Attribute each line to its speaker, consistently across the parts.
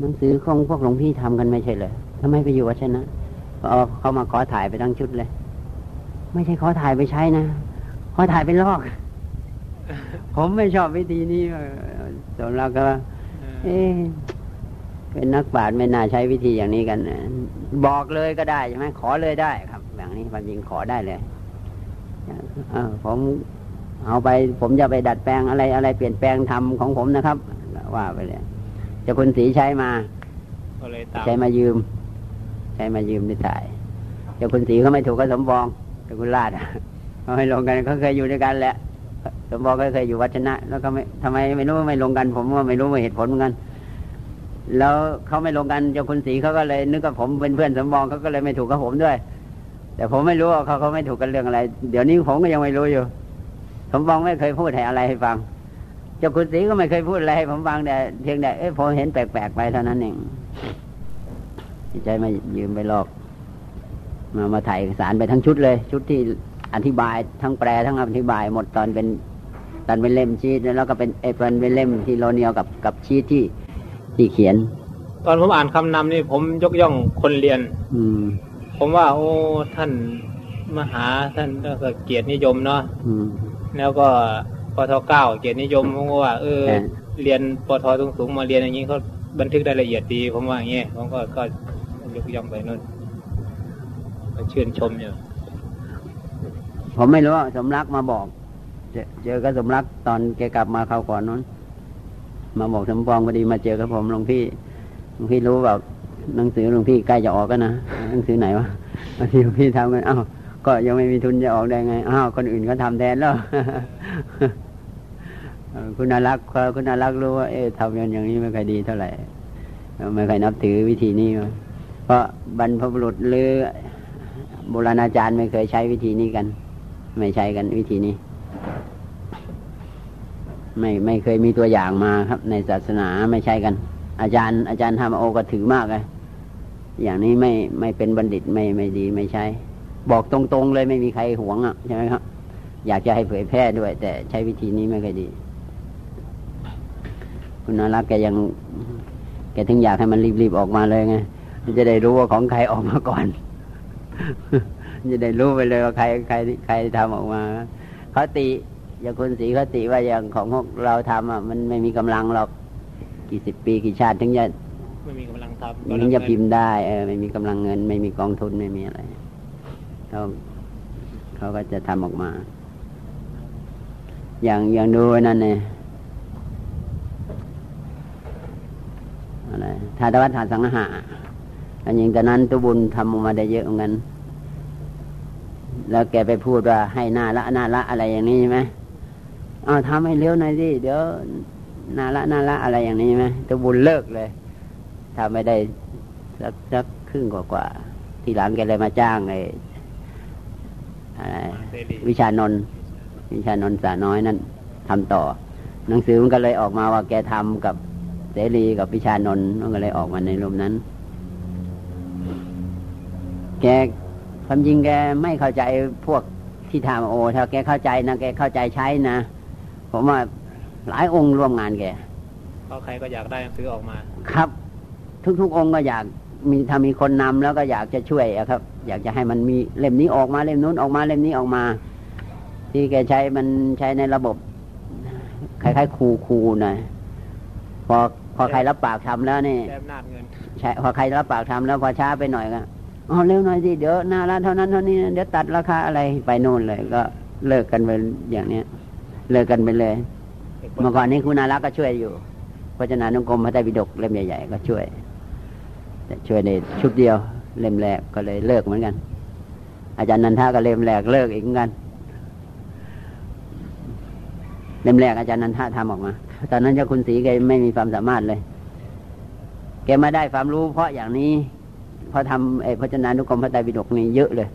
Speaker 1: หนังสือของพวกหลวงพี่ทำกันไม่ใช่เลยทำไมไปอยู่วัดชนะเอาเขามาขอถ่ายไปทั้งชุดเลย ไม่ใช่ขอถ่ายไปใช้นะขอถ่ายไปลอก ผมไม่ชอบวิธีนี้ส่วนเราก็ เอ๊เป็นนักปราชญ์ไม่น่าใช้วิธีอย่างนี้กันบอกเลยก็ได้ใช่ไหมขอเลยได้ครับ อย่างนี้ความจริงขอได้เลยอผมเอาไป ผมจะไปดัดแปลงอะไรอะไรเปลี่ยนแปลงทำของผมนะครับ ว่าไปเลย จะคุณสีใช้มาใช้มายืม ใช้มายืมได้ถ่ายจะคุณสีเขาไม่ถูกก็สมบองแต่คุณลาดเขาไม่ลงกันเขาเคยอยู่ด้วยกันแหละสมบองก็เคยอยู่วัชนะ แล้วก็ไม่ทำไมไม่รู้ไม่ลงกัน ผมว่าไม่รู้เหตุผลเหมือนกัน แล้วเขาไม่ลงกันเจ้าคุณศรีเขาก็เลย นึกว่าผมเป็นเพื่อนสมบองเขาก็เลยไม่ถูกกับผมด้วย แต่ผมไม่รู้ว่าเขาเขาไม่ถูกกันเรื่องอะไร เดี๋ยวนี้ผมก็ยังไม่รู้อยู่สมบองไม่เคยพูดให้อะไรให้ฟัง เจ้าคุณศรีก็ไม่เคยพูดอะไรให้ผมฟังแต่เพียงแต่เอ้ผมเห็นแปลกๆไปเท่านั้นเองใจมายืมไปหลอก มามาถ่ายเอกสารไปทั้งชุดเลย ชุดที่อธิบายทั้งแปลทั้งอธิบายหมดตอนเป็นตอนเป็นเล่มชีตแล้วก็เป็นเอเปนเป็นเล่มที่โลเนียวกับกับชีตที่ที่เขียน
Speaker 2: ตอนผมอ่านคำนำนี่ผมยกย่องคนเรียน
Speaker 1: อืม
Speaker 2: ผมว่า โอ้ท่านมหาท่านก็เกียรตินิยมเนาะแล้วก็ ปทเก้าเกียรตินิยมผมว่าเออ เรียนปทสูงสูงมาเรียนอย่างนี้เขาบันทึกได้ละเอียดดี ผมว่าอย่างเงี้ยผมก็ก็ยกย่องไปนู่นชื่นชมอยู่
Speaker 1: ผมไม่รู้สมรักมาบอก เจอเจอก็สมรักตอนแกกลับมาเข้าก่อนนั้น มาบอกสมปองพอดีมาเจอกับผมหลวงพี่หลวงพี่รู้แบบหนังสือหลวงพี่ใกล้จะออกกันนะหนังสือไหนวะบางทีหลวงพี่ทำกันอ้าวก็ยังไม่มีทุนจะออกได้ไงอ้าวคนอื่นเขาทาแทนแล้ว คุณนารักคุณนารักรู้ว่าเอ๊ะทำอย่างนี้ไม่ค่อยดีเท่าไหร่ไม่ค่อยนับถือวิธีนี้ เพราะบรรพบุรุษหรือโบราณอาจารย์ไม่เคยใช้วิธีนี้กัน ไม่ใช้กันวิธีนี้ ไม่ไม่เคยมีตัวอย่างมาครับ ในศาสนาไม่ใช่กัน อาจารย์ อาจารย์ทำโอก็ถือมากเลยอย่างนี้ไม่ไม่เป็นบัณฑิตไม่ไม่ดีไม่ใช่ บอกตรงๆเลยไม่มีใครหวงอะใช่ไหมครับ อยากจะให้เผยแพร่ด้วย แต่ใช้วิธีนี้ไม่ค่อยดี คุณนารักแกยัง แกถึงอยากให้มันรีบๆออกมาเลยไงจะได้รู้ว่าของใครออกมาก่อนจะได้รู้ไปเลยว่าใครใครใครทำออกมาเขาตีอย่างคุณศรีคติว่าอย่างของพวกเราทำอะมันไม่มีกำลังหรอกกี่สิบปีกี่ชาติถึงจะ
Speaker 2: ไม่มีกำลังทำ
Speaker 1: ถึงจะพิมพ์ได้เออไม่มีกำลังเงิน ไม่มีกองทุนไม่มีอะไรเขาเขาก็จะทำออกมา อย่างอย่างดูนั่นเนี่ยอะไรทาตวัฏฐานสังหาอันอย่างแต่นั้นตุบุญทำออกมาได้เยอะเหมือนกันแล้วแกไปพูดว่าให้หน้าละหน้าละอะไรอย่างนี้ใช่ไหมเอาทำให้เร็วหน่อยสิเดี๋ยวนาละนาละอะไรอย่างนี้ไหมตัวบุญเลิกเลยทำไม่ได้สักสักครึ่งกว่ากว่าทีหลังแกเลยมาจ้างไอ้วิชานน วิชานนสาน้อยนั่นทำต่อ หนังสือมันก็เลยออกมาว่าแกทำกับเสรีกับวิชานนมันก็เลยออกมาในรูปนั้น แกความจริงแกไม่เข้าใจพวกที่ทำโอถ้าแกเข้าใจนะแกเข้าใจใช้นะผมว่าหลายองค์ร่วมงานแก
Speaker 2: เพราะใครก็อยากได้หนังสือออกมา
Speaker 1: ครับ ทุกๆองค์ก็อยากมีถ้ามีคนนำแล้วก็อยากจะช่วยครับ อยากจะให้มันมีเล่มนี้ออกมาเล่มนู้นออกมาเล่มนี้ออกมา ที่แกใช้มันใช้ในระบบคล้ายๆคูคูนะพอพอใครรับปากทำแล้วนี่ใช่พอใครรับปากทำแล้วพอช้าไปหน่อยก็อ๋อเร็วหน่อยสิเดี๋ยวหน้าร้านเท่านั้นเท่านี้เดี๋ยวตัดราคาอะไรไปโน่นเลย ก็เลิกกันไปอย่างเนี้ย เลิกกันไปเลย เมื่อก่อนนี้คุณนารักก็ช่วยอยู่เพราะฉะนั้นนุกรมพระไตรปิฎกเล่มใหญ่ๆก็ช่วย แต่ช่วยในชุดเดียวเล่มแรกก็เลยเลิกเหมือนกัน อาจารย์นันทาก็เล่มแรกเลิกอีกเหมือนกัน เล่มแรกอาจารย์นันทาทำออกมา ตอนนั้นเจ้าคุณศรีแกไม่มีความสามารถเลย แกมาได้ความรู้ เพราะอย่างนี้พอทำไอ้พจนานุกรมพระไตรปิฎกนี่เยอะเลย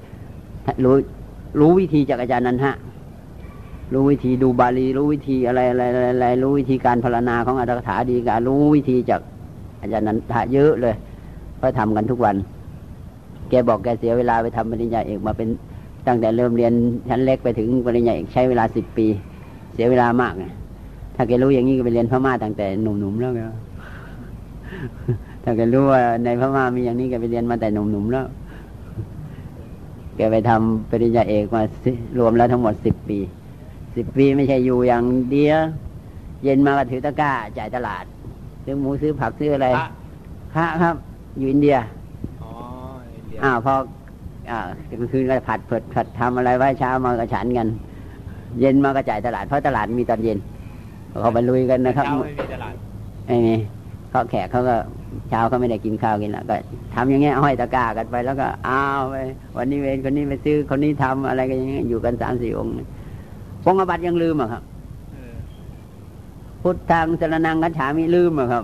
Speaker 1: รู้รู้วิธีจากอาจารย์นันทะรู้วิธีดูบาลี รู้วิธีอะไรอะไรอะไรรู้วิธีการพรรณนาของอัตถกถาดีการู้วิธีจากอาจารย์นันทะเยอะเลยก็ทำกันทุกวัน แกบอกแกเสียเวลาไปทำปริญญาเอกมาเป็นตั้งแต่เริ่มเรียนชั้นเล็กไปถึงปริญญาเอกใช้เวลาสิบปี เสียเวลามากไงถ้าแกรู้อย่างนี้ก็ไปเรียนพม่าตั้งแต่หนุ่มๆแล้วไงถ้าแกรู้ว่าในพม่ามีอย่างนี้แกไปเรียนมาแต่หนุ่มๆแล้ว แกไปทำปริญญาเอกมารวมแล้วทั้งหมดสิบปี สิบปีไม่ใช่อยู่อย่างเดียว เย็นมาก็ถือตะกร้าจ่ายตลาด ซื้อหมูซื้อผักซื้ออะไรค่ะครับ อยู่อินเดียอ้าวพออ่ากลางคืนก็ผัดเผิดผัดทำอะไรไว้เช้ามาก็ฉันกัน เย็นมาก็จ่ายตลาดเพราะตลาดมีตอนเย็นเขาไปลุยกันนะครับ
Speaker 2: เช้าไม่มีตลาด
Speaker 1: ไม่มีเขาแขกเขาก็เช้าเขาไม่ได้กินข้าวกินแล้วก็ทำอย่างเงี้ยห้อยตะกร้ากันไป แล้วก็อ้าวไปวันนี้เวนคนนี้ไปซื้อคนนี้ทำอะไรกันอย่างเงี้ยอยู่กันสามสี่องค์พงอบัตยังลืมอะครับพุทธังสรนังกัจฉามิลืมอะครับ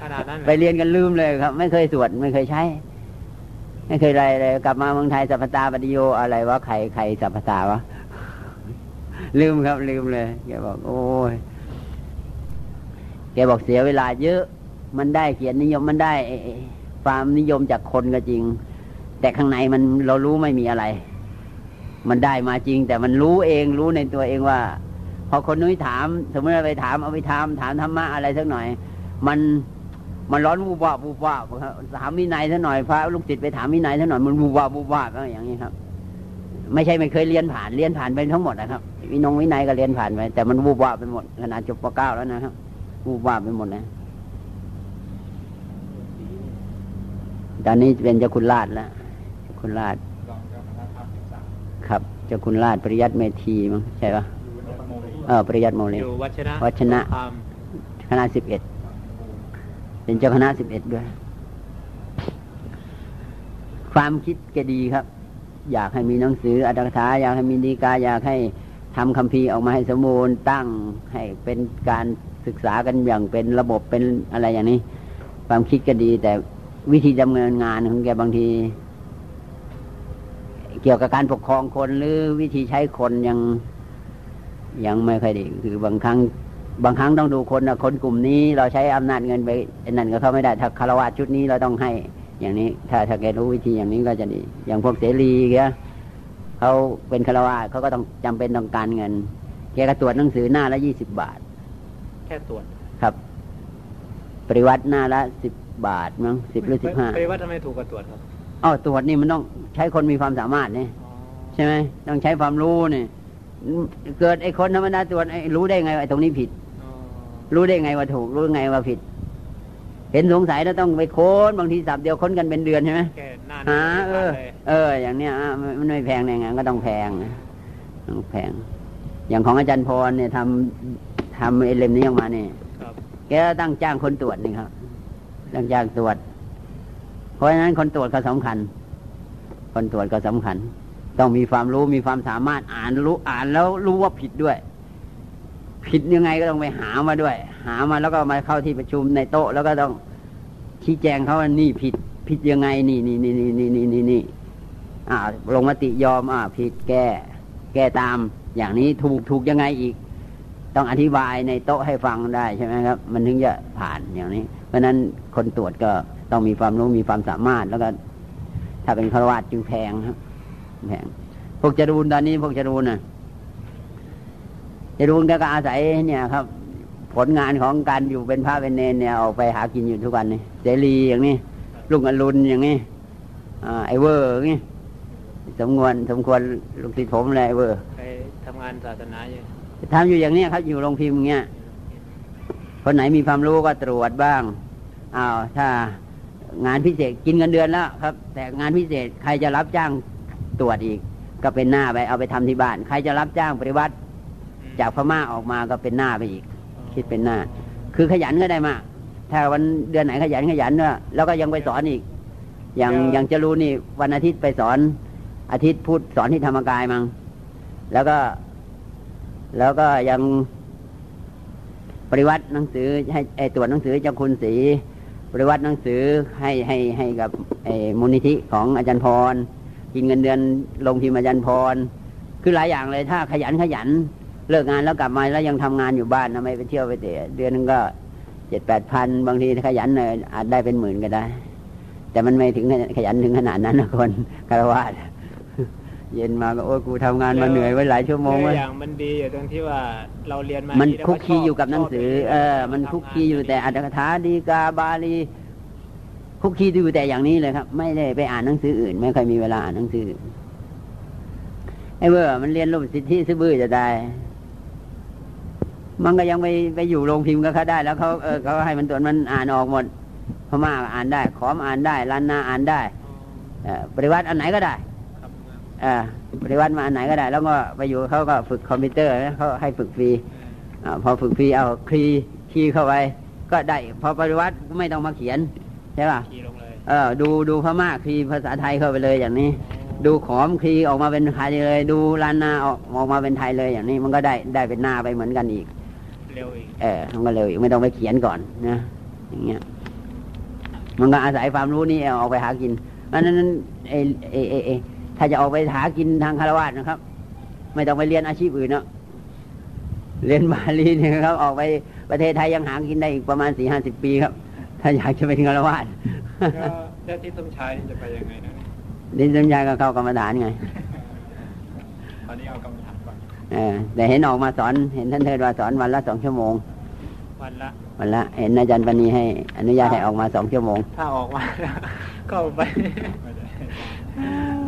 Speaker 2: ขนาดนั้น
Speaker 1: ไปเรียนกันลืมเลยครับ ไม่เคยสวดไม่เคยใช้ ไม่เคยอะไรเลยกลับมาเมืองไทยสัพพตาปฏิโยอะไรวะใครใครสัพพตาวะลืมครับลืมเลยแกบอก โอ้ยแกบอกเสียเวลาเยอะ มันได้เกียรตินิยมมันได้ความนิยมจากคนก็จริง แต่ข้างในมันเรารู้ไม่มีอะไร มันได้มาจริง แต่มันรู้เองรู้ในตัวเองว่า พอคนนู้นถาม สมมติเราไปถามเอาไปถามถามธรรมะอะไรสักหน่อย มัน มันร้อนบูบวาบูบวาครับถามวินัยสักหน่อยพระลูกศิษย์ไปถามวินัยสักหน่อยมันบูบวาบูบวาอย่างนี้ครับ ไม่ใช่ไม่เคยเรียนผ่านเรียนผ่านไปทั้งหมดนะครับ วินงวินัยก็เรียนผ่านไปแต่มันบูบวาไปหมดขนาดจบป .9 แล้วนะครับวูบวาบไปหมดนะตอนนี้เป็นเจ้าคุณราชแล้วเจ้าคุณราชครับเจ้าคุณราชปริยัติเมธีมั้งใช่ปะเออปริยัติโมเล
Speaker 2: อยู่วัชนะ
Speaker 1: วัชนะคณะสิบเอ็ด เป็นเจ้าคณะสิบเอ็ดด้วย ความคิดแกดีครับ อยากให้มีหนังสืออัตถกถาอยากให้มีดีกาอยากให้ทำคำพีร์ออกมาให้สมบูรณ์ตั้งให้เป็นการศึกษากันอย่างเป็นระบบเป็นอะไรอย่างนี้ ความคิดก็ดี แต่วิธีดำเนินงานของแกบางที เกี่ยวกับการปกครองคนหรือวิธีใช้คนยังยังไม่ค่อยดีคือบางครั้ง บางครั้งต้องดูคนนะคนกลุ่มนี้เราใช้อำนาจเงินไปนั่นก็เข้าไม่ได้ถ้าคารวะชุดนี้เราต้องให้อย่างนี้ ถ้าถ้าแกรู้วิธีอย่างนี้ก็จะดี อย่างพวกเสรีเงี้ยเขาเป็นคารวะเขาก็ต้องจำเป็นต้องการเงิน แกก็ตรวจหนังสือหน้าละยี่สิบบาท
Speaker 2: แค่ตรวจ
Speaker 1: ครับ ปริวัติหน้าละสิบบาทมั้งสิบหรือสิบห้า
Speaker 2: ปริวัติทำไมถูกกว่าตรวจครับ
Speaker 1: อ๋อตรวจนี่มันต้องใช้คนมีความสามารถเนี่ยใช่ไหมต้องใช้ความรู้เนี่ยเกิดไอ้คนธรรมดาตรวจไอ้รู้ได้ไงไอ้ตรงนี้ผิด รู้ได้ไงว่าถูก รู้ไงว่าผิด เห็นสงสัยแล้วต้องไปค้นบางทีสับเดียวค้นกันเป็นเดือนใช่ไหมหาเออ เออ อย่างเนี้ยมันไม่แพงไงก็ต้องแพงต้องแพง อย่างของอาจารย์พรเนี่ยทำทำเอเลมนี้ออกมาเนี่ยแกตั้งจ้างคนตรวจนี่ครับตั้งจ้างตรวจ เพราะฉะนั้นคนตรวจก็สำคัญ คนตรวจก็สำคัญ ต้องมีความรู้มีความสามารถอ่านรู้อ่านแล้วรู้ว่าผิดด้วย ผิดยังไงก็ต้องไปหามาด้วย หามาแล้วก็มาเข้าที่ประชุมในโต๊ะ แล้วก็ต้องชี้แจงเขาว่านี่ผิดผิดยังไงนี่นี่นี่นี่นี่นี่นี่นี่อ่าลงมติยอมอ่าผิดแก้ แก้ตามอย่างนี้ถูกถูกยังไงอีก ต้องอธิบายในโต๊ะให้ฟังได้ใช่ไหมครับ มันถึงจะผ่านอย่างนี้ เพราะนั้นคนตรวจก็ต้องมีความรู้มีความสามารถแล้วก็ ถ้าเป็นฆราวาสจึงแพงครับแพงพวกจรูนตอนนี้พวกจรูนน่ะ จรูนก็อาศัยเนี่ยครับ ผลงานของการอยู่เป็นพระเป็นเนนเนี่ยออกไปหากินอยู่ทุกวันนี่เสรีอย่างนี้ลุงอรุณอย่างนี้ไอเวอร์อย่างนี้สมควรสมควรลูกศิษย์ผมเลยไอเวอร์
Speaker 2: ไปทำงานศาสนาอยู่
Speaker 1: ทำอยู่อย่างนี้ครับ อยู่โรงพิมพ์อย่างเงี้ยคนไหนมีความรู้ก็ตรวจบ้างอ้าวถ้างานพิเศษกินเงินเดือนแล้วครับ แต่งานพิเศษใครจะรับจ้างตรวจอีก ก็เป็นหน้าไปเอาไปทำที่บ้าน ใครจะรับจ้างปฏิวัติ จากพม่าออกมาก็เป็นหน้าไปอีก คิดเป็นหน้า คือขยันก็ได้มาก ถ้าวันเดือนไหนขยันขยันเนอะแล้วก็ยังไปสอนอีก อย่างอย่างจะรู้นี่ วันอาทิตย์ไปสอนอาทิตย์พูดสอนที่ธรรมกายมั้งแล้วก็ แล้วก็ยังปริวัติหนังสือให้ไอตรวจหนังสือเจ้าคุณศรีปริวัติหนังสือให้ให้ให้กับไอมูลนิธิของอาจารย์พร กินเงินเดือนลงพิมพ์อาจารย์พร คือหลายอย่างเลยถ้าขยันขยัน เลิกงานแล้วกลับมาแล้วยังทำงานอยู่บ้านทำไมไปเที่ยวไปเตะเดือนนึงก็เจ็ดแปดพันบางทีขยันเนยอาจได้เป็นหมื่นก็ได้ แต่มันไม่ถึงขยันถึงขนาดนั้นนะคนคารวะเย็นมาก็โอ้กูทำงานมาเหนื่อยไว้หลายชั่วโมง
Speaker 2: เอ
Speaker 1: ไว้
Speaker 2: ออย่างมันดีอยู่ตรงที่ว่าเราเรียนมา
Speaker 1: มัน
Speaker 2: แล้ว
Speaker 1: คุกคี
Speaker 2: ชบ
Speaker 1: อยู่กับหนังสือ
Speaker 2: ชบ
Speaker 1: เออ มันคุกคีอยู่แต่อัตถกถาดีกาบาลีคุกคีอยู่แต่อย่างนี้เลยครับ ไม่ได้ไปอ่านหนังสืออื่น ไม่เคยมีเวลาอ่านหนังสือไอ้เบอร์มันเรียนรูปสิทธิซื้อบื้อจะได้ มันก็ยังไปไปอยู่โรงพิมพ์กับเขาได้ แล้วเขาเออเขาให้มันตรวจมันอ่านออกหมดพม่าก็อ่านได้ ขอมอ่านได้ลันนาอ่านได้เอ่อปริวัติอันไหนก็ได้
Speaker 2: ครับ
Speaker 1: เอ่อปริวัติมาอันไหนก็ได้ แล้วก็ไปอยู่เขาก็ฝึกคอมพิวเตอร์นะเขาให้ฝึกฟรีอาพอฝึกฟรีเอาคลีคีย์เข้าไป ก็ได้พอปริวัติไม่ต้องมาเขียนใช่ป่ะ
Speaker 2: ขี่ลงเลย
Speaker 1: เออดูดูพม่าคลีภาษาไทยเข้าไปเลยอย่างนี้ ดูขอมคลีออกมาเป็นไทยเลย ดูลานนาออกออกมาเป็นไทยเลยอย่างนี้ มันก็ได้ได้เป็นหน้าไปเหมือนกันอีก
Speaker 2: เร็วอีก
Speaker 1: เออมันก็เร็วอีกไม่ต้องไปเขียนก่อนนะอย่างเงี้ยมันก็อาศัยความรู้นี่เอาออกไปหากินเพราะฉะนั้นเอเอเอเอถ้าจะออกไปหากินทางคารวะนะครับ ไม่ต้องไปเรียนอาชีพอื่นเนาะเรียนบาลีเนี่ยครับ ออกไปประเทศไทยยังหากินได้อีกประมาณสี่ห้าสิบปีครับ ถ้าอยากจะเป็นคารวะ
Speaker 2: แล้วแล้วที่สมชายนี่จะไปยังไงนะ
Speaker 1: ดินสัญญาก็เข้ากรรมฐานไง
Speaker 2: ตอนนี้เอากรรม
Speaker 1: แต่เห็นออกมาสอน เห็นท่านเทศว่าสอนวันละสองชั่วโมง
Speaker 2: วันละ
Speaker 1: วันละ เห็นอาจารย์ปณีให้ อนุญาตให้ออกมาสองชั่วโมง
Speaker 2: ถ้าออกมาก็ไป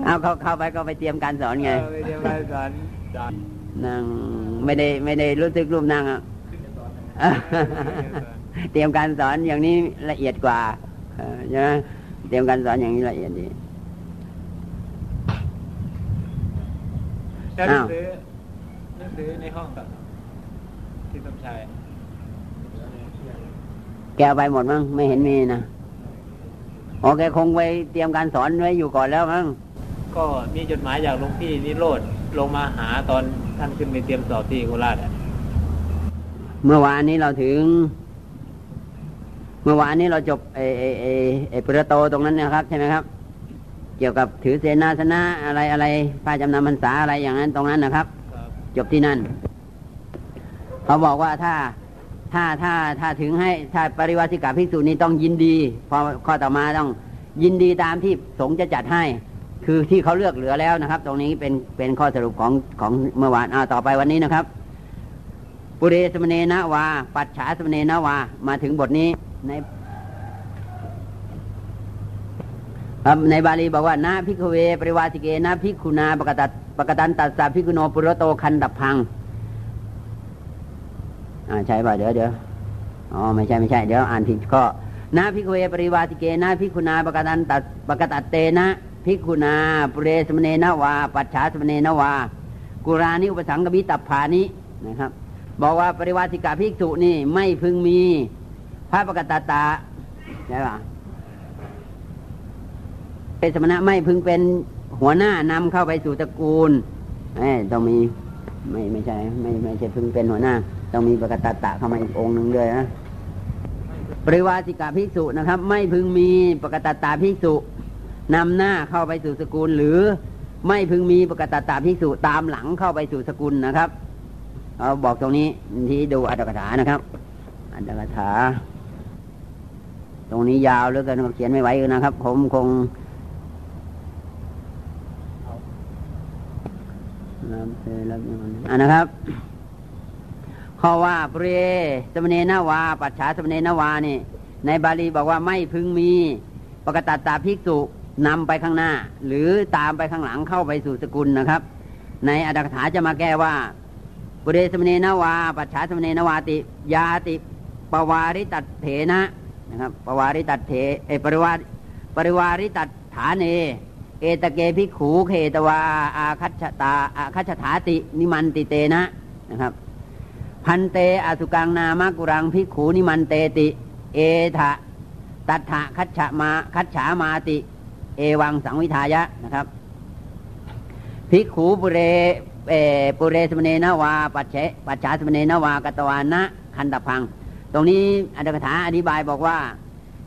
Speaker 1: เอาเขาเข้าไปก็ไปเตรียมการสอนไง
Speaker 2: เออไปเรียนไปสอนสอน
Speaker 1: นั่งไม่ได้ไม่ได้รู้สึกรูปนั่งอะเตรียมการสอนอย่างนี้ละเอียดกว่าเออใช่ไหมเตรียมการสอนอย่างนี้ละเอียดดี
Speaker 2: แล้ว หนังสือหนังสือในห้องกับที่สมชาย
Speaker 1: แกเอาไปหมดมั้งไม่เห็นมีนะโอเคคงไปเตรียมการสอนไว้อยู่ก่อนแล้วมั้ง
Speaker 2: ก็มีจดหมายจากหลวงพี่นิโรธลงมาหาตอนท่านขึ้นไปเตรียมสอบที่โคราชอะ
Speaker 1: เมื่อวานนี้เราถึง เมื่อวานนี้เราจบเอเอเอเอปุระโตตรงนั้นเนะครับ ใช่ไหมครับ เกี่ยวกับถือเสนาสนะอะไรอะไรป้าจำนำพรรษาอะไรอย่างนั้นตรงนั้นนะครับ
Speaker 2: ครับ
Speaker 1: จบที่นั่น เขาบอกว่าถ้าถ้าถ้าถ้าถึงให้ถ้าปริวาสิกาภิกษุนี้ต้องยินดีพอข้อต่อมาต้องยินดีตามที่สงฆ์จะจัดให้ คือที่เขาเลือกเหลือแล้วนะครับ ตรงนี้เป็นเป็นข้อสรุปของของเมื่อวานอ่าต่อไปวันนี้นะครับ ปุเรสมเนนะวา ปัจฉาสมเนนะวา มาถึงบทนี้ในครับ ในบาลีบอกว่านาพิกเวปริวาสิเกนาพิกขุนาปกตัดปกตันตัสสะพิกุโนปุรโตคันดับพังอ่าใช่ป่ะเดี๋ยวเดี๋ยวอ๋อไม่ใช่ไม่ใช่เดี๋ยวอ่านผิดข้อนาพิกเวปริวาสิเกนาพิกขุนาปกตันตัสปกตัดเตนะพิกขุนาปุเรสมเนนวา ปัจฉาสมเนนวา กุรานิอุปสังกบิตับภานินะครับ บอกว่าปริวาสิกาภิกษุนี่ไม่พึงมีพระปกตตาใช่ป่ะ เป็นสมณะไม่พึงเป็นหัวหน้านำเข้าไปสู่ตระกูลเอ้ยต้องมีไม่ไม่ใช่ไม่ไม่ใช่พึงเป็นหัวหน้า ต้องมีปกตตะเข้ามาอีกองค์หนึ่งด้วยนะปริวาสิกาภิกษุนะครับ ไม่พึงมีปกตตาภิกษุนำหน้าเข้าไปสู่สกุล หรือไม่พึงมีปกตตาภิกษุตามหลังเข้าไปสู่สกุลนะครับเอาบอกตรงนี้ที่ดูอัตถกถานะครับอัตถกถา ตรงนี้ยาวเหลือเกินเขียนไม่ไหวนะครับ ผมคงรับ เสรับอ่านะครับ ข้อว่าเปรสมเนนาวา ปัจฉาสมเนนาวานี่ ในบาลีบอกว่าไม่พึงมีปกตัตตาภิกษุนำไปข้างหน้า หรือตามไปข้างหลังเข้าไปสู่สกุลนะครับ ในอัตถกถาจะมาแก้ว่าปุเรสมเนนาวา ปัจฉาสมเนนวาติ ยาติปวาริตัดเถนะนะครับปวาริตัดเถเอปริวาปริวาริตัดฐานเอ เอตเกพิขูเขตวา อาคัชตาอาคัชถาตินิมันติเตนะนะครับ พันเตอสุกังนามากุรังพิขูนิมันเตติ เอทะตัทธะคัจฉามาคัจฉามาติ เอวังสังวิทายะนะครับภิกขูปุเรเอปุเรสมเนนาวา ปัจเฉปัจฉาสมเนนาวากตวานะคันตพัง ตรงนี้อัตถกถาอธิบายบอกว่า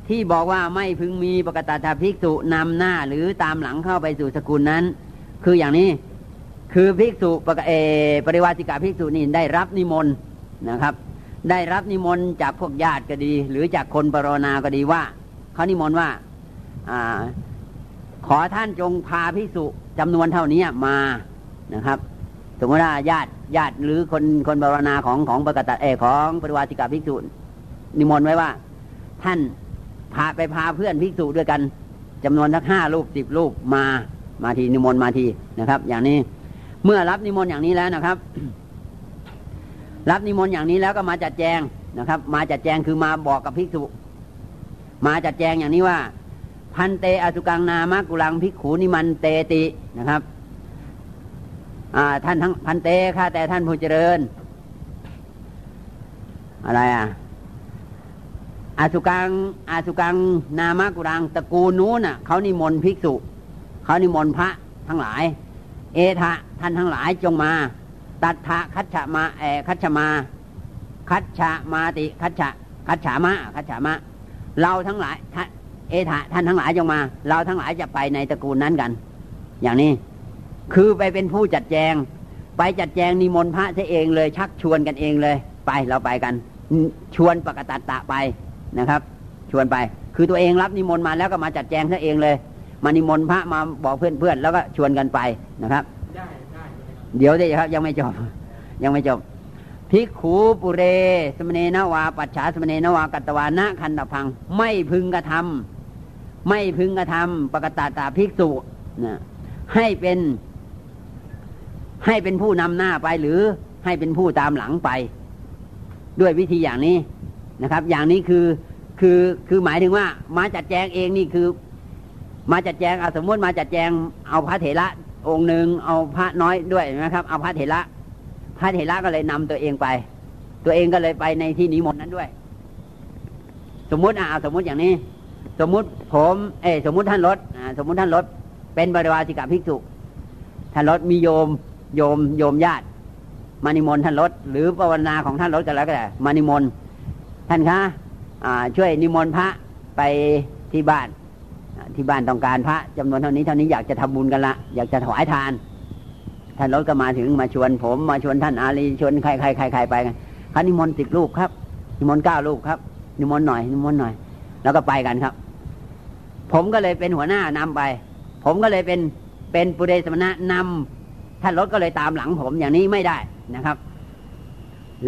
Speaker 1: ที่บอกว่าไม่พึงมีปกตตาภิกษุนำหน้าหรือตามหลังเข้าไปสู่สกุลนั้น คืออย่างนี้คือภิกษุปกเอปริวาสิกาภิกษุนี่ได้รับนิมนต์นะครับ ได้รับนิมนต์จากพวกญาติก็ดี หรือจากคนปรนนาก็ดีว่าเขานิมนต์ว่าอ่า ขอท่านจงพาภิกษุจำนวนเท่านี้มานะครับสมมติว่าญาติญาติหรือคนคนบรณาของของประกาศเอของปริวาติกาภิกษุนิมนต์ไว้ว่า ท่าน พาไปพาเพื่อนภิกษุด้วยกันจำนวนทั้งห้ารูปสิบรูปมามาทีนิมนต์มาทีนะครับ อย่างนี้เมื่อรับนิมนต์อย่างนี้แล้วนะครับ รับนิมนต์อย่างนี้แล้วก็มาจัดแจงนะครับ มาจัดแจงคือมาบอกกับภิกษุ มาจัดแจงอย่างนี้ว่า พันเตอสุกังนามกุลังภิกขูนิมันเตตินะครับท่านทั้งพันเตค่ะแต่ท่านผู้เจริญ อะไรอะ อาสุกังอาสุกังนามากุรังตระกูลนู้นน่ะเขานิมนต์ภิกษุ เขานิมนต์พระทั้งหลาย เอทะท่านทั้งหลายจงมา ตัดทะคัจฉมาเอคัจฉมา คัจฉมาติคัจฉะคัจฉามะคัจฉามะ เราทั้งหลายเอทะท่านทั้งหลายจงมา เราทั้งหลายจะไปในตระกูลนั้นกัน อย่างนี้ คือไปเป็นผู้จัดแจง ไปจัดแจงนิมนต์พระซะเองเลยชักชวนกันเองเลย ไปเราไปกัน ชวนปกตัตตะไป นะครับ ชวนไป คือตัวเองรับนิมนต์มาแล้วก็มาจัดแจงซะเองเลย มานิมนต์พระมาบอกเพื่อนๆแล้วก็ชวนกันไปนะครับเดี๋ยวดิครับ ยังไม่จบยังไม่จบภิกขูปุเร สมเนนวา ปัจฉาสมเนนวากัตวานะคันตพัง ไม่พึงกระทำไม่พึงกระทำปกตาตาภิกษุนะให้เป็นให้เป็นผู้นำหน้าไปหรือให้เป็นผู้ตามหลังไป ด้วยวิธีอย่างนี้ นะครับ อย่างนี้คือคือคือหมายถึงว่ามาจัดแจงเองนี่คือ มาจัดแจงเอาสมมติมาจัดแจงเอาพระเถระองค์หนึ่งเอาพระน้อยด้วยนะครับ เอาพระเถระพระเถระก็เลยนำตัวเองไป ตัวเองก็เลยไปในที่นิมนต์นั้นด้วย สมมุติอ่าสมมุติอย่างนี้ สมมุติผมเอสมมุติท่านรถอ่าสมมุติท่านรถเป็นบริวารสิกาภิกษุท่านรถมีโยมโยมโยมญาติมานิมนต์ท่านรถหรือภาวนาของท่านรถกันแล้วก็ได้มานิมนต์ ท่านคะช่วยนิมนต์พระไปที่บ้านที่บ้านต้องการพระจำนวนเท่านี้เท่านี้อยากจะทำบุญกันละอยากจะถวายทานท่านรถก็มาถึงมาชวนผม มาชวนท่านอาลีชวนใครใครใครใครไปกันนิมนต์สิบรูปครับ นิมนต์เก้ารูปครับ นิมนต์หน่อย นิมนต์หน่อย แล้วก็ไปกันครับ ผมก็เลยเป็นหัวหน้านำไป ผมก็เลยเป็นเป็นปุเรสมณะนำท่านรถก็เลยตามหลังผมอย่างนี้ไม่ได้นะครับ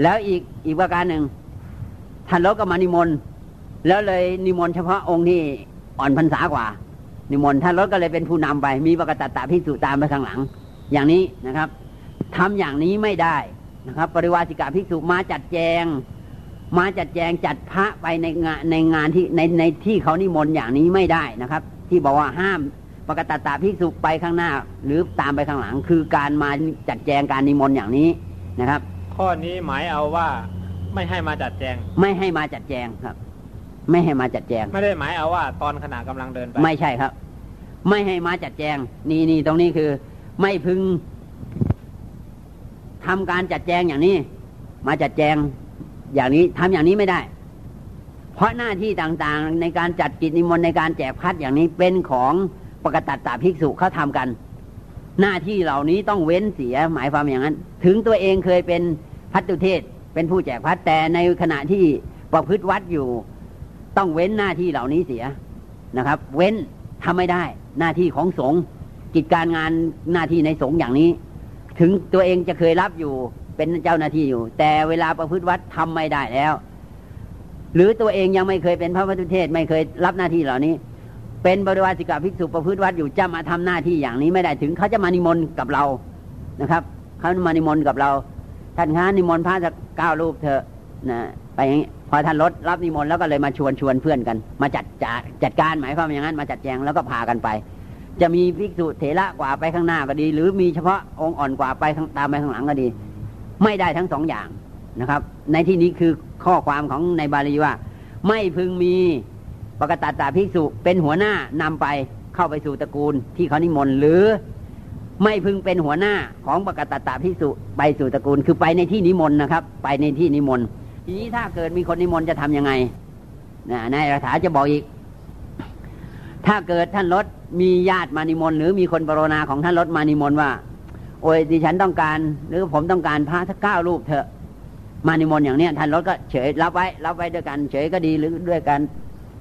Speaker 1: แล้วอีกอีกประการหนึ่ง ท่านรถก็มานิมนต์แล้วเลยนิมนต์เฉพาะองค์ที่อ่อนพรรษากว่า นิมนต์ท่านรถก็เลยเป็นผู้นำไป มีประกติตาพิสุตามไปข้างหลัง อย่างนี้นะครับทำอย่างนี้ไม่ได้นะครับ ปริวาสิกาภิกษุมาจัดแจง มาจัดแจงจัดพระไปในงานในงานที่ในในที่เขานิมนต์อย่างนี้ไม่ได้นะครับ ที่บอกว่าห้ามประกติตาภิกษุไปข้างหน้า หรือตามไปข้างหลัง คือการมาจัดแจงการนิมนต์อย่างนี้นะครับ
Speaker 2: ข้อนี้หมายเอาว่า ไม่ให้มาจัดแจง
Speaker 1: ไม่ให้มาจัดแจงครับ ไม่ให้มาจัดแจง
Speaker 2: ไม่ได้หมายเอาว่า ตอนขณะกำลังเดินไป
Speaker 1: ไม่ใช่ครับ ไม่ให้มาจัดแจง นี่นี่ตรงนี้คือ ไม่พึงทำการจัดแจงอย่างนี้ มาจัดแจง อย่างนี้ทำอย่างนี้ไม่ได้ เพราะหน้าที่ต่างๆ ในการจัดกิจนิมนต์ในการแจกพัดอย่างนี้เป็นของปกตัดตาภิกษุเขาทำกัน หน้าที่เหล่านี้ต้องเว้นเสียหมายความอย่างนั้น ถึงตัวเองเคยเป็นพัตุเทศ เป็นผู้แจกพัดแต่ในขณะที่ประพฤติวัดอยู่ต้องเว้นหน้าที่เหล่านี้เสียนะครับ เว้นทำไม่ได้หน้าที่ของสงฆ์กิจการงานหน้าที่ในสงฆ์อย่างนี้ ถึงตัวเองจะเคยรับอยู่เป็นเจ้าหน้าที่อยู่ แต่เวลาประพฤติวัดทำไม่ได้แล้ว หรือตัวเองยังไม่เคยเป็นพระพุทธเทศไม่เคยรับหน้าที่เหล่านี้ เป็นบริวารสิกาภิกษุประพฤติวัดอยู่จะมาทำหน้าที่อย่างนี้ไม่ได้ถึงเขาจะมานิมนต์กับเรานะครับเขามานิมนต์กับเรา ท่านค้านิมนต์พระสักเก้ารูปเถอะนะไปอย่างนี้พอท่านรถรับนิมนต์แล้วก็เลยมาชวนชวนเพื่อนกัน มาจัดจัดจัดการหมายความอย่างนั้นมาจัดแจงแล้วก็พากันไป จะมีภิกษุเถระกว่าไปข้างหน้าก็ดี หรือมีเฉพาะองค์อ่อนกว่าไปตามไปข้างหลังก็ดี ไม่ได้ทั้งสองอย่างนะครับ ในที่นี้คือข้อความของในบาลีว่า ไม่พึงมีปกตัตตาภิกษุเป็นหัวหน้านำไปเข้าไปสู่ตระกูลที่เขานิมนต์หรือ ไม่พึงเป็นหัวหน้าของปกตตาพิสุไปสู่ตระกูลคือไปในที่นิมนต์นะครับ ไปในที่นิมนต์ทีนี้ถ้าเกิดมีคนนิมนต์จะทํำยังไงนะนายรัฐาจะบอกอีก ถ้าเกิดท่านรถมีญาติมานิมนต์หรือมีคนปรนนาของท่านรถมานิมนต์ว่า โอ้ยดิฉันต้องการ หรือผมต้องการพระสักเก้ารูปเถอะ มานิมนต์อย่างเนี้ยท่านรถก็เฉยรับไว้รับไว้ด้วยกัน เฉยก็ดีหรือด้วยกัน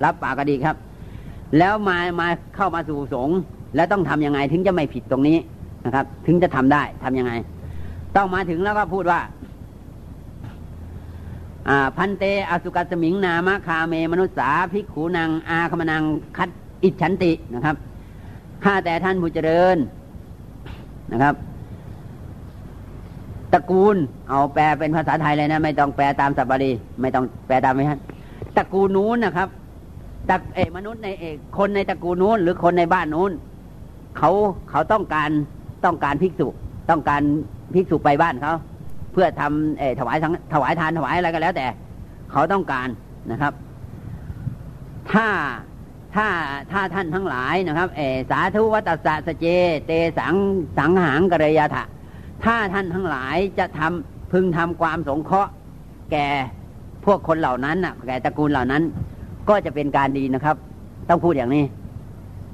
Speaker 1: รับปากก็ดีครับ แล้วมามาเข้ามาสู่สงฆ์แล้วต้องทํำยังไงถึงจะไม่ผิดตรงนี้ นะครับ ถึงจะทำได้ทํำยังไง ต้องมาถึงแล้วก็พูดว่าพันเตอสุกัสมิงนามะคาเมมนุษสาภิกขูนางอาคมนังคัดอิจฉันตินะครับข้าแต่ท่านผู้เจริญนะครับตระกูลเอาแปลเป็นภาษาไทยเลยนะ ไม่ต้องแปลตามสัพบาลีไม่ต้องแปลตามไม่ฮันตระกูลนู้นนะครับตระเอมนุษย์ในเอกคนในตระกูลนู้น หรือคนในบ้านนู้นเขาเขาต้องการ ต้องการภิกษุต้องการภิกษุไปบ้านเขาเพื่อทำเอถวายทั้งถวายทานถวายอะไรก็แล้ว แต่เขาต้องการนะครับ ถ้าถ้าถ้าท่านทั้งหลายนะครับเอสาธุวัตสะสเจ เตสังสังหางกระยาถะถ้าท่านทั้งหลายจะทำพึงทำความสงเคราะห์ แก่พวกคนเหล่านั้นน่ะ แก่ตระกูลเหล่านั้น ก็จะเป็นการดีนะครับ ต้องพูดอย่างนี้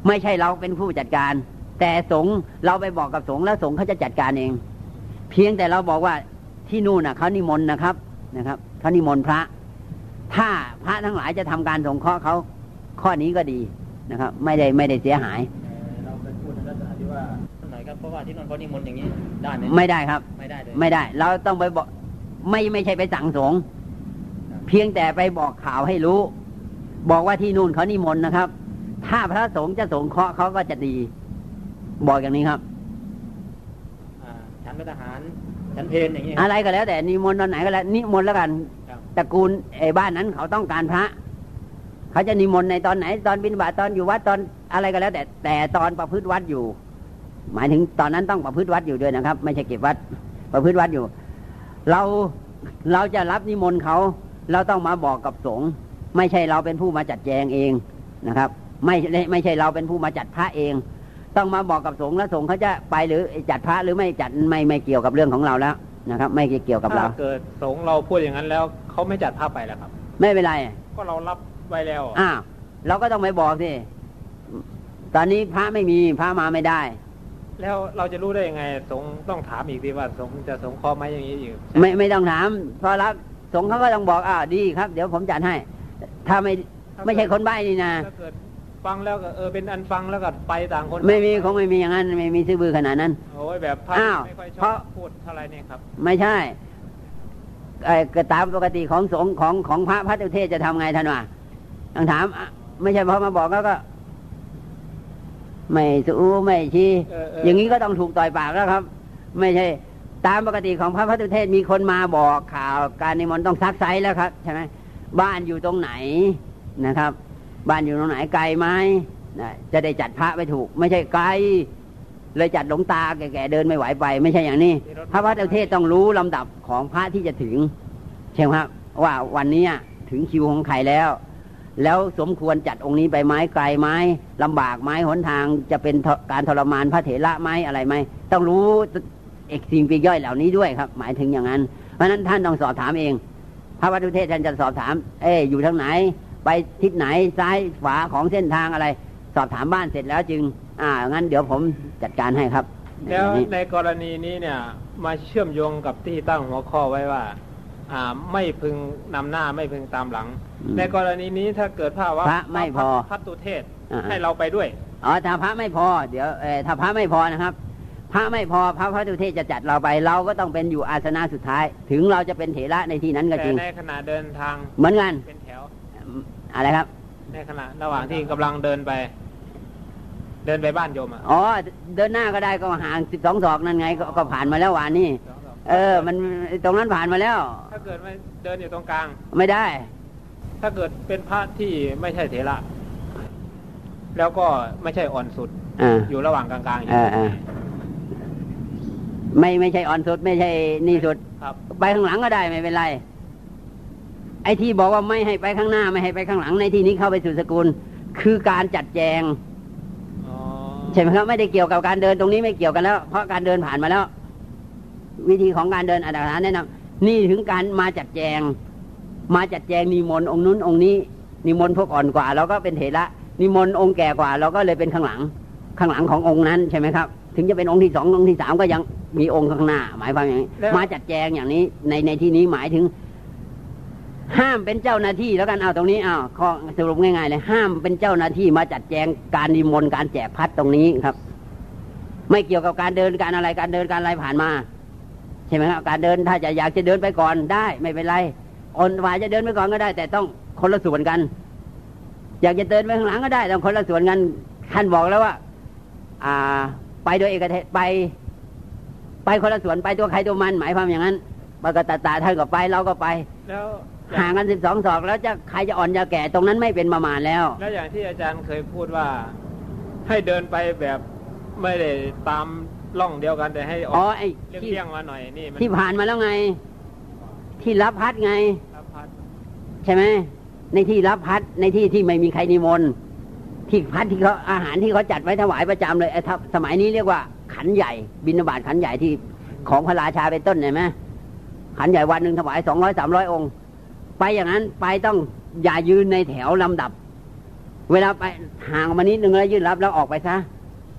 Speaker 1: ไม่ใช่เราเป็นผู้จัดการ แต่สงเราไปบอกกับสงแล้วสงเขาจะจัดการเอง เพียงแต่เราบอกว่าที่นู่นน่ะเขานิมนต์นะครับนะครับเขานิมนต์พระ ถ้าพระทั้งหลายจะทำการสงเคราะห์เขาข้อนี้ก็ดีนะครับ ไม่ได้ไม่ได้เสียหาย
Speaker 2: เราไปพูดในลักษณะที่ว่าไหนครับเพราะว่าที่นั่นเขานิมนต์อย่างนี้ได้ไหม
Speaker 1: ไม่ได้ครับ ไม่ได้เลยไม่ได้ เราต้องไปบอกไม่ไม่ใช่ไปสั่งสงเพียงแต่ไปบอกข่าวให้รู้ บอกว่าที่นู่นเขานิมนต์นะครับ ถ้าพระสงฆ์จะสงเคราะห์เขาก็จะดี บอกอย่างนี้ครับ
Speaker 2: ฉันเป็นทหารฉันเพนอย่างนี้
Speaker 1: อะไรก็แล้ว แต่นิมนต์ตอนไหนก็แล้วนิมนต์แล้วกันตระกูลไอ้บ้านนั้นเขาต้องการพระ เขาจะนิมนต์ในตอนไหน ตอนบิณฑบาตตอนอยู่วัดตอนอะไรก็แล้ว แต่แต่ตอนประพฤติวัดอยู่ หมายถึงตอนนั้นต้องประพฤติวัดอยู่ด้วยนะครับ ไม่ใช่เก็บวัด ประพฤติวัดอยู่ เราเราจะรับนิมนต์เขาเราต้องมาบอกกับสงฆ์ไม่ใช่เราเป็นผู้มาจัดแจงเองนะครับ ไม่ไม่ใช่เราเป็นผู้มาจัดพระเอง ต้องมาบอกกับสงฆ์แล้วสงฆ์เขาจะไปหรือจัดพระหรือไม่จัดไม่ไม่เกี่ยวกับเรื่องของเราแล้วนะครับ ไม่เกี่ยวกับเรา
Speaker 2: ถ้าเกิดสงฆ์เราพูดอย่างนั้นแล้วเขาไม่จัดพระไปแล้วครับ
Speaker 1: ไม่เป็นไร
Speaker 2: ก็เรารับไว้แล้ว
Speaker 1: อ้าวเราก็ต้องไปบอกสิตอนนี้พระไม่มีพระมาไม่ได้
Speaker 2: แล้วเราจะรู้ได้ยังไง สงต้องถามอีกทีว่า สงจะสงข้อไหมอย่างนี้อยู่
Speaker 1: ไม่ไม่ต้องถามพอรับสงเขาก็ต้องบอกอ่าดีครับ เดี๋ยวผมจัดให้ ถ้าไม่ไม่ใช่คนใบ้นี่นะถ้าเกิด
Speaker 2: ฟังแล้วก็เออเป็นอันฟังแล้วก็ไปต่างคน
Speaker 1: ไม่มีคงไม่มีอย่างนั้น ไม่มีซื้อบือขนาดนั้น
Speaker 2: โอ้ยแบบพระไม่ค่อยชอบพูดเท่าไรเนี่ยครับ
Speaker 1: ไม่ใช่ไอ้ตามปกติของสงของของพระพัทเทศจะทำไงท่านว่าต้องถาม ไม่ใช่พอมาบอกแล้วก็ ไม่สู้ไม่ชี้อย่างนี้ก็ต้องถูกต่อยปากแล้วครับ ไม่ใช่ ตามปกติของพระพุทธเทศมีคนมาบอกข่าว การนิมนต์ต้องซักไซแล้วครับใช่ไหมบ้านอยู่ตรงไหนนะครับ บ้านอยู่ตรงไหนไกลไหมจะได้จัดพระไปถูก ไม่ใช่ไกล เลยจัดหลงตาแก่ๆเดินไม่ไหวไป ไม่ใช่อย่างนี้ พระพุทธเทศต้องรู้ลำดับของพระที่จะถึงใช่ไหมครับว่าวันนี้ถึงคิวของใครแล้ว แล้วสมควรจัดองค์นี้ไปไม้ไกลไม้ลำบากไม้หนทางจะเป็นการทรมานพระเถระไม้อะไรไหมต้องรู้เอกสิ่งปีกย่อยเหล่านี้ด้วยครับ หมายถึงอย่างนั้น เพราะนั้นท่านต้องสอบถามเอง พระวัตถุเทศท่านจะสอบถาม เอ้อยู่ทางไหน ไปทิศไหนซ้ายขวาของเส้นทางอะไร สอบถามบ้านเสร็จแล้วจึง อ่างั้นเดี๋ยวผมจัดการให้ครับ
Speaker 2: แล้วในกรณีนี้เนี่ย มาเชื่อมโยงกับที่ตั้งหัวข้อไว้ว่าไม่พึงนำหน้าไม่พึงตามหลัง ในกรณีนี้ถ้าเกิดภาพว่า
Speaker 1: พระไม่พอ
Speaker 2: พัตุเทศให้เราไปด้วย
Speaker 1: อ๋อถ้าพระไม่พอ เดี๋ยวเอถ้าพระไม่พอนะครับพระไม่พอพระพัตุเทศจะจัดเราไป เราก็ต้องเป็นอยู่อาสนะสุดท้าย ถึงเราจะเป็นเถระในที่นั้นก็จริง
Speaker 2: ในขณะเดินทาง
Speaker 1: เหมือนกัน
Speaker 2: เป็นแถว
Speaker 1: อะไรครับ
Speaker 2: ในขณะระหว่างที่กำลังเดินไป เดินไปบ้านโยมอะ
Speaker 1: อ๋อเดินหน้าก็ได้ก็ห่างสิบสองศอกนั่นไงก็ผ่านมาแล้ววันนี้เออ มันตรงนั้นผ่านมาแล้ว
Speaker 2: ถ้าเกิดไม่เดินอยู่ตรงกลาง
Speaker 1: ไม่ได้
Speaker 2: ถ้าเกิดเป็นพระที่ไม่ใช่เถระแล้วก็ไม่ใช่อ่อนสุดออยู่ระหว่างกลางๆอยู่
Speaker 1: ไม่ไม่ใช่อ่อนสุด ไม่ใช่นี่สุดครับไปข้างหลังก็ได้ไม่เป็นไร ไอ้ที่บอกว่าไม่ให้ไปข้างหน้าไม่ให้ไปข้างหลังในที่นี้เข้าไปสู่สกุล คือการจัดแจงใช่ไหมครับไม่ได้เกี่ยวกับการเดินตรงนี้ไม่เกี่ยวกันแล้ว เพราะการเดินผ่านมาแล้ว วิธีของการเดินอัตถาแนะนำนี่ถึงการมาจัดแจง มาจัดแจงนิมนต์องค์นู้นองค์นี้ นิมนต์พวกอ่อนกว่า เราก็เป็นเถระนิมนต์องค์แก่กว่า เราก็เลยเป็นข้างหลัง ข้างหลังขององค์นั้นใช่ไหมครับ ถึงจะเป็นองค์ที่สององค์ที่สามก็ยังมีองค์ข้างหน้า หมายความอย่างนี้ มาจัดแจงอย่างนี้ในในที่นี้หมายถึง ห้ามเป็นเจ้าหน้าที่แล้วกันเอาตรงนี้เอาข้อสรุปง่ายๆเลยห้ามเป็นเจ้าหน้าที่มาจัดแจงการนิมนต์การแจกพัดตรงนี้ครับ ไม่เกี่ยวกับการเดินการอะไรการเดินการอะไรผ่านมา ใช่ไหมครับการเดินถ้าจะอยากจะเดินไปก่อนได้ไม่เป็นไรอนว่าจะเดินไปก่อนก็ได้ แต่ต้องคนละส่วนกัน อยากจะเดินไปข้างหลังก็ได้ต้องคนละส่วนกันท่านบอกแล้วว่า อ่า ไปโดยเอกเทศไป ไปคนละส่วนไปตัวใครตัวมันหมายความอย่างนั้นปกติตาท่านก็ไปเราก็ไป
Speaker 2: แล้ว
Speaker 1: ห่างกันสิบสองศอกแล้วจะใครจะอ่อนจะแก่ตรงนั้นไม่เป็นประมาณแล้ว
Speaker 2: แล้วอย่างที่อาจารย์เคยพูดว่า ให้เดินไปแบบไม่ได้ตามล่องเดียวกันแต่ให้อ
Speaker 1: อ๋
Speaker 2: อ
Speaker 1: อกไอ้ที่
Speaker 2: เลี่ยงๆมาหน่อยนี่มัน
Speaker 1: ที่ผ่านมาแล้วไง ที่รับพัดไง
Speaker 2: รับพัด
Speaker 1: ใช่ไหมในที่รับพัดในที่ที่ไม่มีใครนิมนต์ที่พัดที่เขาอาหารที่เขาจัดไว้ถวายประจำเลยไอ้ถ้าสมัยนี้เรียกว่าขันใหญ่ บิณฑบาตขันใหญ่ที่ของพระราชาเป็นต้นเห็นไหมขันใหญ่วันหนึ่งถวายสองร้อยสามร้อยองค์ ไปอย่างนั้นไปต้องอย่ายืนในแถวลำดับ เวลาไปห่างออกมานิดนึงแล้วยื่นรับแล้วออกไปซะ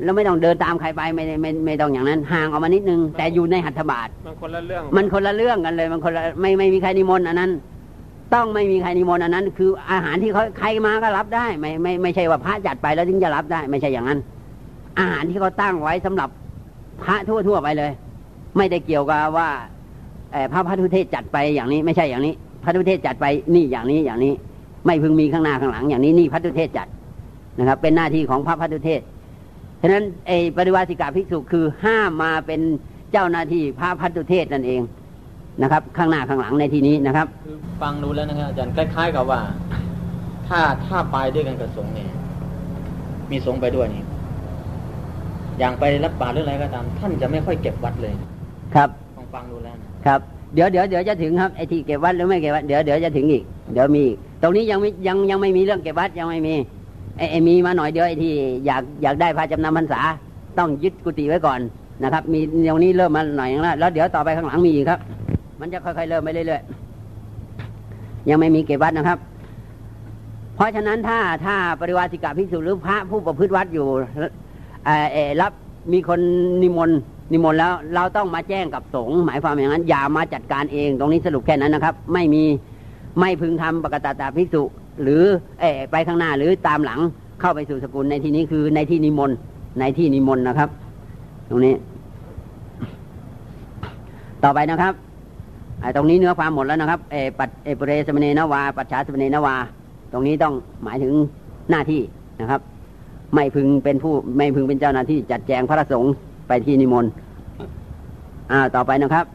Speaker 1: แล้วไม่ต้องเดินตามใครไปไม่ไม่ไม่ไม่ต้องอย่างนั้น ห่างออกมานิดนึง แต่อยู่ในหัตถบาท
Speaker 2: มันคนละเรื่อง
Speaker 1: มันคนละเรื่องกันเลย มันคนละไม่ไม่มีใครนิมนต์อันนั้น ต้องไม่มีใครนิมนต์อันนั้น คืออาหารที่เขาใครมาก็รับได้ ไม่ไม่ไม่ใช่ว่าพระจัดไปแล้วถึงจะรับได้ ไม่ใช่อย่างนั้น อาหารที่เขาตั้งไว้สำหรับพระทั่วทั่วๆไปเลย ไม่ได้เกี่ยวกับว่าเอ่อพระพัทุเทศจัดไปอย่างนี้ไม่ใช่อย่างนี้ พระทุเทศจัดไปนี่อย่างนี้อย่างนี้ ไม่พึงมีข้างหน้าข้างหลัง อย่างนี้นี่พระทุเทศจัดนะครับ เป็นหน้าที่ของพระพัทุเทศฉะนั้นไอ้ปริวาสิกาภิกษุคือห้ามมาเป็นเจ้าหน้าที่พระพัทุเทศนั่นเองนะครับ ข้างหน้าข้างหลังในที่นี้นะครับ
Speaker 3: คือฟังดูแล้วนะครับอาจารย์คล้ายๆกับว่า ถ้าถ้าไปด้วยกันกับสงฆ์เนี่ยมีสงฆ์ไปด้วยนี่อย่างไปรับบาตรหรืออะไรก็ตาม ท่านจะไม่ค่อยเก็บวัดเลย
Speaker 1: ครับ
Speaker 3: ฟังฟังดูแล้วนะครับ
Speaker 1: เดี๋ยวเดี๋ยวเดี๋ยวจะถึงครับไอ้ที่เก็บวัดหรือไม่เก็บวัดเดี๋ยวเดี๋ยวจะถึงอีกเดี๋ยวมีอีกตรงนี้ยังไม่ยังยังไม่มีเรื่องเก็บวัดยังไม่มีไอ้ไอมีมาหน่อยเดียวไอ้ที่อยากอยากได้พระจำนำพรรษาต้องยึดกุฏิไว้ก่อนนะครับ มีตรงนี้เริ่มมาหน่อยแล้วแล้วเดี๋ยวต่อไปข้างหลังมีอีกครับ มันจะค่อยๆเริ่มไปเรื่อยๆยังไม่มีเก็บวัดนะครับ เพราะฉะนั้นถ้าถ้าปริวาสิกาภิกษุหรือพระผู้ประพฤติวัดอยู่เออรับมีคนนิมนต์ นิมนต์แล้วเราต้องมาแจ้งกับสงฆ์หมายความอย่างนั้น อย่ามาจัดการเอง ตรงนี้สรุปแค่นั้นนะครับ ไม่มีไม่พึงทำปกตตาภิกษุ หรือเอไปข้างหน้าหรือตามหลังเข้าไปสู่สกุลในที่นี้คือในที่นิมนต์ในที่นิมนต์นะครับ ตรงนี้ ต่อไปนะครับตรงนี้เนื้อความหมดแล้วนะครับเอปัดเออปุเรสมเนนวา ปัจฉาสมเนนวา ตรงนี้ต้องหมายถึงหน้าที่นะครับ ไม่พึงเป็นผู้ไม่พึงเป็นเจ้าหน้าที่จัดแจงพระสงฆ์ ไปที่นิมนต์อ่าต่อไปนะครับ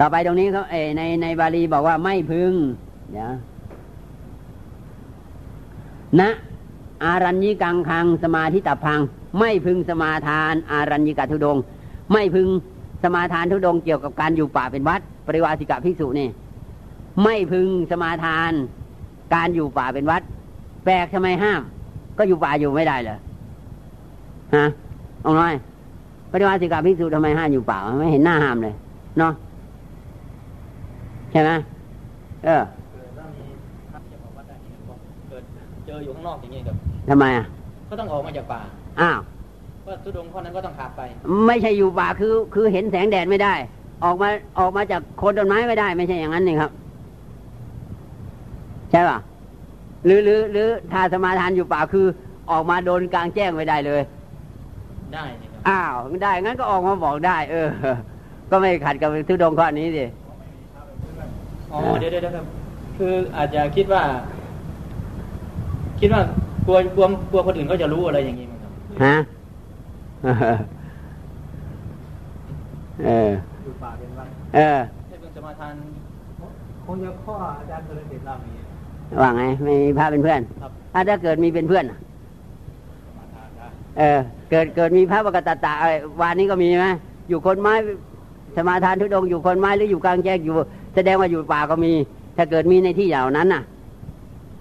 Speaker 1: ต่อไปตรงนี้เขาเอในในบาลีบอกว่าไม่พึงเดี๋ยวณอารัญญิกังคังสมาธิตับพัง ไม่พึงสมาทาน อารัญญิกาทุดง ไม่พึงสมาทานทุดงเกี่ยวกับการอยู่ป่าเป็นวัด ปริวาสิกะภิกษุนี่ ไม่พึงสมาทาน การอยู่ป่าเป็นวัด แปลกทำไมห้าม ก็อยู่ป่าอยู่ไม่ได้เหรอฮะ เอาน้อยปฏิวัติกาภิกษุทำไมห้ามอยู่ป่าไม่เห็นหน้าห้ามเลยเนาะใช่ไหมเออ
Speaker 3: เกิดว่ามีพระจะมาวัดได้นี่ก็เกิดเจออยู่ข้างนอกอย่างนี้ครับ
Speaker 1: ทำไมอะ
Speaker 3: ก็ต้องออกมาจากป่า
Speaker 1: อ้าว
Speaker 3: ก็ทุดงค์ข้อนั้นก็ต้องขาดไป
Speaker 1: ไม่ใช่อยู่ป่าคือ คือเห็นแสงแดดไม่ได้ ออกมาออกมาจากโคนต้นไม้ไม่ได้ ไม่ใช่อย่างนั้นนี่ครับใช่ป่ะหรือหรือหรือถ้าสมาทานอยู่ป่าคือออกมาโดนกลางแจ้งไม่ได้เลย
Speaker 3: ได้นี่ครับ
Speaker 1: อ้าวได้งั้นก็ออกมาบอกได้ เออ ก็ไม่ขัดกับทุดงค์ข้อนี้สิ
Speaker 3: อ๋อเดี๋ยวเดี๋ยวเดี๋ยวครับ คืออาจจะคิดว่า คิดว่ากลัวกลัวกลัวคนอื่นเขาจะรู้อะไรอย่างนี้มั้งครับ
Speaker 1: ฮะเออ
Speaker 2: อยู่ป่าเป็นวัด
Speaker 1: เออ
Speaker 3: ให้เป็นสมาทาน
Speaker 2: คงจะข้ออาจารย์เคยเห็นเราอย่างนี้
Speaker 1: ว่าไงไม่มีพระเป็นเพื่อน
Speaker 3: ครับ
Speaker 1: อะถ้าเกิดมีเป็นเพื่อนอะ
Speaker 2: สมาทานได้
Speaker 1: เออเกิดเกิดมีพระปกตตะอะไรวานนี้ก็มีไหมอยู่คนไม้สมาทานทุดงค์อยู่คนไม้หรืออยู่กลางแจ้งอยู่ แสดงว่าอยู่ป่าก็มี ถ้าเกิดมีในที่เหล่านั้นน่ะ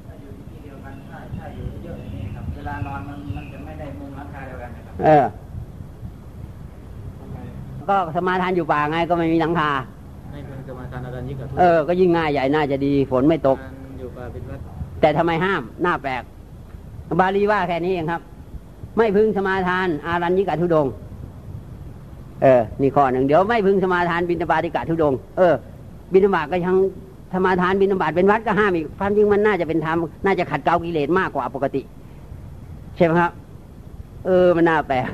Speaker 3: ถ้าอยู่ที่เดียวกันถ้าถ้าอยู่เยอะอย่างนี้ครับเวลานอนมันมันจะไม่ได้มุมหลังคาเดียวกันนะครับ
Speaker 1: เออ
Speaker 2: ทำไม
Speaker 1: ก็สมาทานอยู่ป่าไงก็ไม่มีหลังคา
Speaker 3: ให้เป็นสมาทานอาจารย์ยิ่งกับทุก
Speaker 1: เออ ก็ยิ่งง่ายใหญ่น่าจะดีฝนไม่ตก
Speaker 3: การอยู่ป่าเป็นวัด
Speaker 1: แต่ทำไมห้าม หน้าแปลก บาลีว่าแค่นี้เองครับ ไม่พึงสมาทาน อารัญญิกาทุดง เออนี่ข้อหนึ่งเดี๋ยวไม่พึงสมาทานบิณฑบาติกาทุดง เออ บิณฑบาตก็ยังธรรมาทานบิณฑบาตเป็นวัดก็ห้ามอีกความจริงมันน่าจะเป็นธรรมน่าจะขัดเกลากิเลสมากกว่าปกติ ใช่ไหมครับ เออมันน่าแปลก